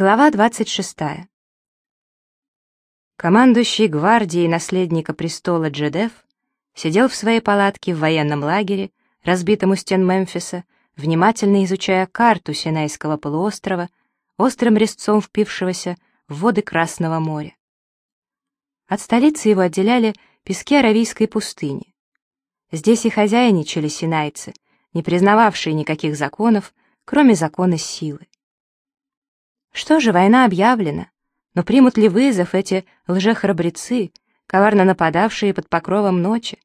Глава 26. Командующий гвардией наследника престола Джедеф сидел в своей палатке в военном лагере, разбитом у стен Мемфиса, внимательно изучая карту Синайского полуострова, острым резцом впившегося в воды Красного моря. От столицы его отделяли пески Аравийской пустыни. Здесь и хозяйничали синайцы, не признававшие никаких законов, кроме закона силы. Что же, война объявлена, но примут ли вызов эти лжехрабрецы, коварно нападавшие под покровом ночи?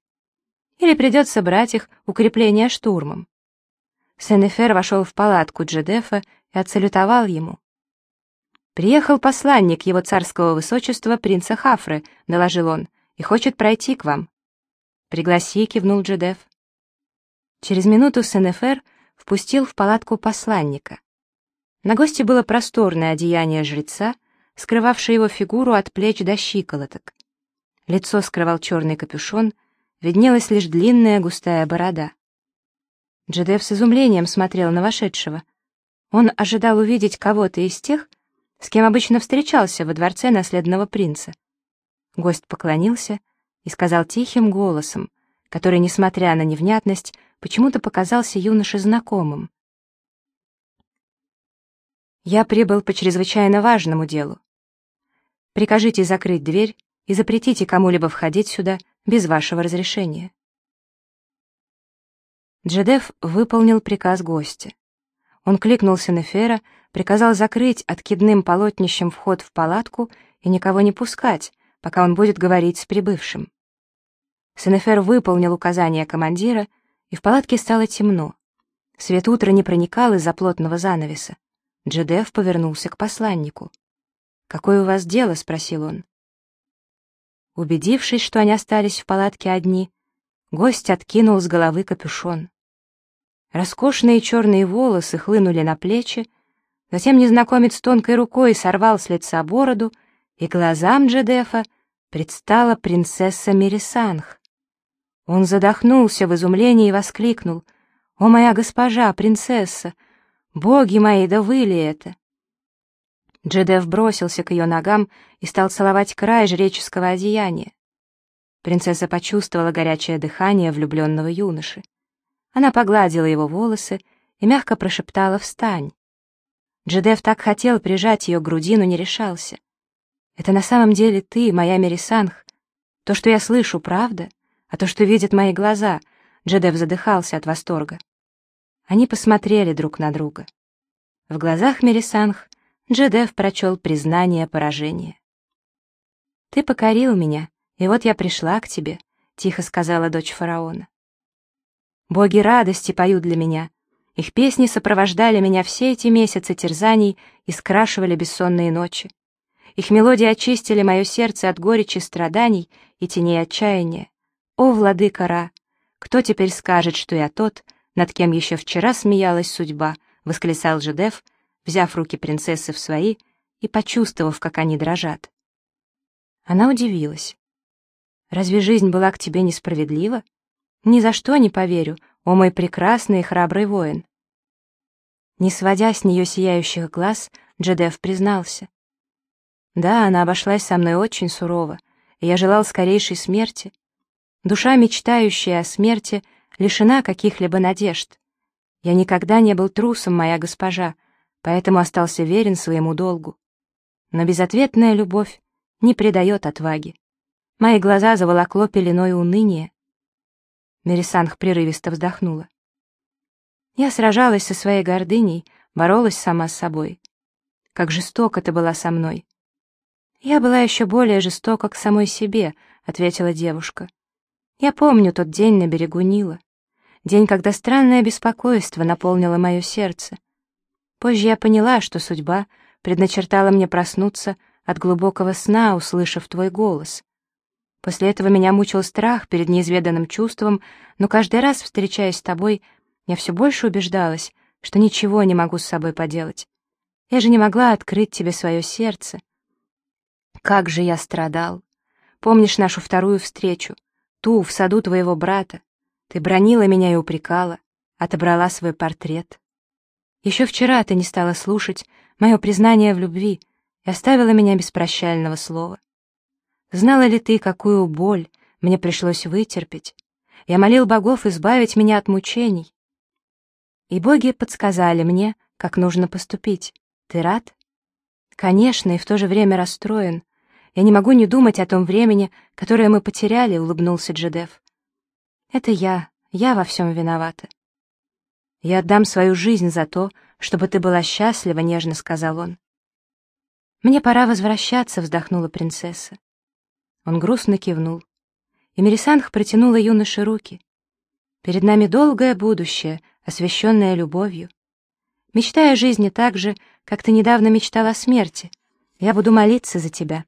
Или придется брать их укрепление штурмом? Сенефер вошел в палатку Джедефа и отсалютовал ему. «Приехал посланник его царского высочества, принца Хафры», — доложил он, — «и хочет пройти к вам». «Пригласи», — кивнул Джедеф. Через минуту Сенефер впустил в палатку посланника. На госте было просторное одеяние жреца, скрывавшее его фигуру от плеч до щиколоток. Лицо скрывал черный капюшон, виднелась лишь длинная густая борода. Джедеф с изумлением смотрел на вошедшего. Он ожидал увидеть кого-то из тех, с кем обычно встречался во дворце наследного принца. Гость поклонился и сказал тихим голосом, который, несмотря на невнятность, почему-то показался юноше знакомым. Я прибыл по чрезвычайно важному делу. Прикажите закрыть дверь и запретите кому-либо входить сюда без вашего разрешения. Джедеф выполнил приказ гостя. Он кликнул Сенефера, приказал закрыть откидным полотнищем вход в палатку и никого не пускать, пока он будет говорить с прибывшим. Сенефер выполнил указание командира, и в палатке стало темно. Свет утра не проникал из-за плотного занавеса. Джедеф повернулся к посланнику. «Какое у вас дело?» — спросил он. Убедившись, что они остались в палатке одни, гость откинул с головы капюшон. Роскошные черные волосы хлынули на плечи, затем незнакомец тонкой рукой сорвал с лица бороду, и глазам Джедефа предстала принцесса Мерисанх. Он задохнулся в изумлении и воскликнул. «О, моя госпожа, принцесса! «Боги мои, да вы ли это?» Джедеф бросился к ее ногам и стал целовать край жреческого одеяния. Принцесса почувствовала горячее дыхание влюбленного юноши. Она погладила его волосы и мягко прошептала «Встань». Джедеф так хотел прижать ее к груди, но не решался. «Это на самом деле ты, моя Мерисанх. То, что я слышу, правда? А то, что видят мои глаза...» Джедеф задыхался от восторга. Они посмотрели друг на друга. В глазах Мерисанх Джедеф прочел признание поражения. «Ты покорил меня, и вот я пришла к тебе», — тихо сказала дочь фараона. «Боги радости поют для меня. Их песни сопровождали меня все эти месяцы терзаний и скрашивали бессонные ночи. Их мелодии очистили мое сердце от горечи страданий и теней отчаяния. О, владыка Ра, кто теперь скажет, что я тот, над кем еще вчера смеялась судьба, восклицал Жедеф, взяв руки принцессы в свои и почувствовав, как они дрожат. Она удивилась. «Разве жизнь была к тебе несправедлива? Ни за что не поверю, о мой прекрасный и храбрый воин!» Не сводя с нее сияющих глаз, Джедеф признался. «Да, она обошлась со мной очень сурово, и я желал скорейшей смерти. Душа, мечтающая о смерти, лишена каких-либо надежд. Я никогда не был трусом, моя госпожа, поэтому остался верен своему долгу. Но безответная любовь не придает отваги. Мои глаза заволокло пеленой уныния. Мерисанх прерывисто вздохнула. Я сражалась со своей гордыней, боролась сама с собой. Как жестоко ты была со мной. Я была еще более жестока к самой себе, ответила девушка. Я помню тот день на берегу Нила. День, когда странное беспокойство наполнило мое сердце. Позже я поняла, что судьба предначертала мне проснуться от глубокого сна, услышав твой голос. После этого меня мучил страх перед неизведанным чувством, но каждый раз, встречаясь с тобой, я все больше убеждалась, что ничего не могу с собой поделать. Я же не могла открыть тебе свое сердце. Как же я страдал! Помнишь нашу вторую встречу? Ту, в саду твоего брата. Ты бронила меня и упрекала, отобрала свой портрет. Еще вчера ты не стала слушать мое признание в любви и оставила меня без прощального слова. Знала ли ты, какую боль мне пришлось вытерпеть? Я молил богов избавить меня от мучений. И боги подсказали мне, как нужно поступить. Ты рад? Конечно, и в то же время расстроен. Я не могу не думать о том времени, которое мы потеряли, улыбнулся Джедеф. Это я, я во всем виновата. Я отдам свою жизнь за то, чтобы ты была счастлива, нежно сказал он. Мне пора возвращаться, вздохнула принцесса. Он грустно кивнул. И Мерисанх протянула юноше руки. Перед нами долгое будущее, освященное любовью. Мечтая о жизни так же, как ты недавно мечтала о смерти, я буду молиться за тебя.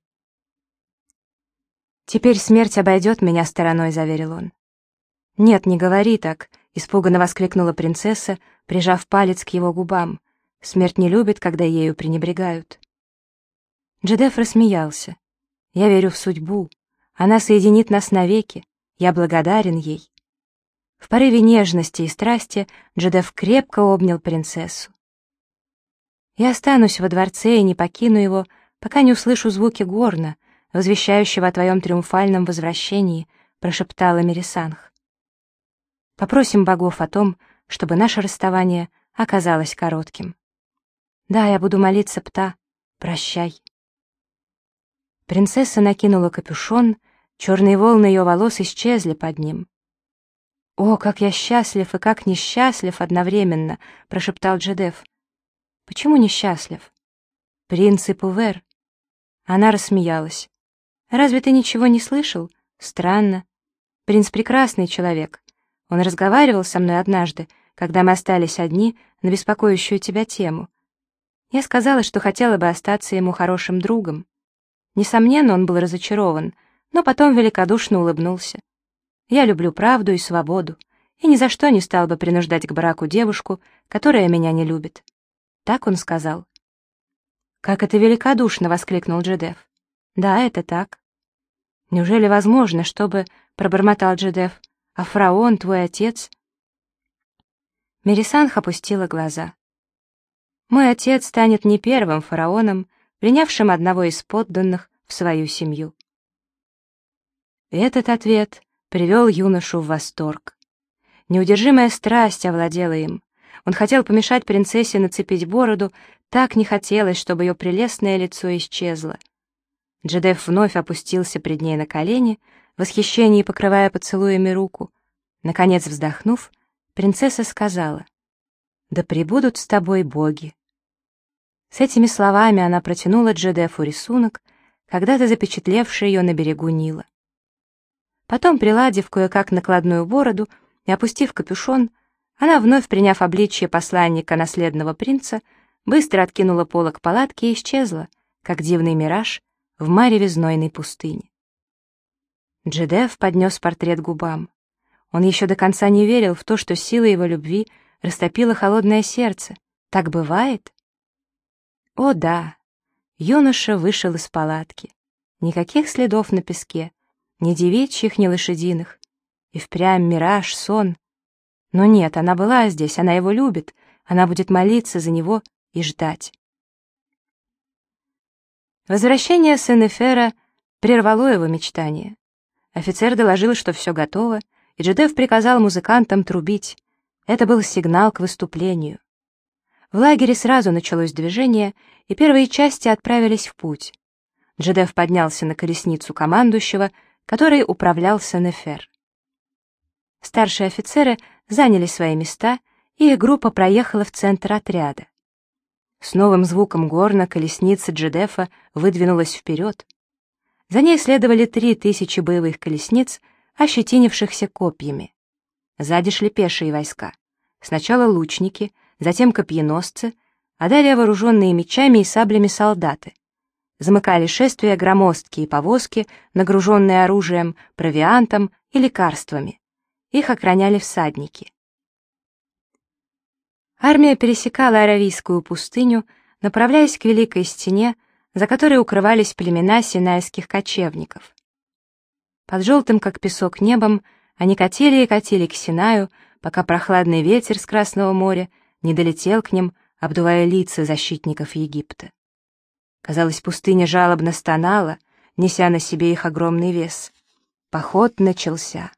«Теперь смерть обойдет меня стороной», — заверил он. «Нет, не говори так», — испуганно воскликнула принцесса, прижав палец к его губам. «Смерть не любит, когда ею пренебрегают». Джедеф рассмеялся. «Я верю в судьбу. Она соединит нас навеки. Я благодарен ей». В порыве нежности и страсти Джедеф крепко обнял принцессу. «Я останусь во дворце и не покину его, пока не услышу звуки горна, возвещающего о твоем триумфальном возвращении», — прошептала Мерисанх. «Попросим богов о том, чтобы наше расставание оказалось коротким. Да, я буду молиться, Пта, прощай». Принцесса накинула капюшон, черные волны ее волос исчезли под ним. «О, как я счастлив и как несчастлив одновременно!» — прошептал Джедеф. «Почему несчастлив?» «Принц и Пувер». Она рассмеялась. Разве ты ничего не слышал? Странно. Принц прекрасный человек. Он разговаривал со мной однажды, когда мы остались одни на беспокоящую тебя тему. Я сказала, что хотела бы остаться ему хорошим другом. Несомненно, он был разочарован, но потом великодушно улыбнулся. Я люблю правду и свободу, и ни за что не стал бы принуждать к браку девушку, которая меня не любит. Так он сказал. «Как это великодушно!» — воскликнул Джедеф. Да, это так. Неужели возможно, чтобы, пробормотал Джедеф, а фараон, твой отец? Мерисанх опустила глаза. Мой отец станет не первым фараоном, принявшим одного из подданных в свою семью. Этот ответ привел юношу в восторг. Неудержимая страсть овладела им. Он хотел помешать принцессе нацепить бороду, так не хотелось, чтобы ее прелестное лицо исчезло. Джедеф вновь опустился пред ней на колени, в восхищении покрывая поцелуями руку. Наконец вздохнув, принцесса сказала, «Да пребудут с тобой боги». С этими словами она протянула Джедефу рисунок, когда-то запечатлевший ее на берегу Нила. Потом, приладив кое-как накладную бороду и опустив капюшон, она, вновь приняв обличье посланника наследного принца, быстро откинула полок палатки и исчезла, как дивный мираж, в мареве знойной пустыни. Джедеф поднес портрет губам. Он еще до конца не верил в то, что сила его любви растопила холодное сердце. Так бывает? О да! Юноша вышел из палатки. Никаких следов на песке, ни девичьих, ни лошадиных. И впрямь мираж, сон. Но нет, она была здесь, она его любит, она будет молиться за него и ждать. Возвращение Сенефера прервало его мечтание. Офицер доложил, что все готово, и Джедеф приказал музыкантам трубить. Это был сигнал к выступлению. В лагере сразу началось движение, и первые части отправились в путь. Джедеф поднялся на колесницу командующего, который управлял Сенефер. Старшие офицеры заняли свои места, и их группа проехала в центр отряда. С новым звуком горна колесница Джедефа выдвинулась вперед. За ней следовали три тысячи боевых колесниц, ощетинившихся копьями. Сзади шли пешие войска. Сначала лучники, затем копьеносцы, а далее вооруженные мечами и саблями солдаты. Замыкали шествия громоздкие повозки, нагруженные оружием, провиантом и лекарствами. Их охраняли всадники. Армия пересекала Аравийскую пустыню, направляясь к Великой Стене, за которой укрывались племена синайских кочевников. Под желтым, как песок, небом они катили и катили к Синаю, пока прохладный ветер с Красного моря не долетел к ним, обдувая лица защитников Египта. Казалось, пустыня жалобно стонала, неся на себе их огромный вес. Поход начался.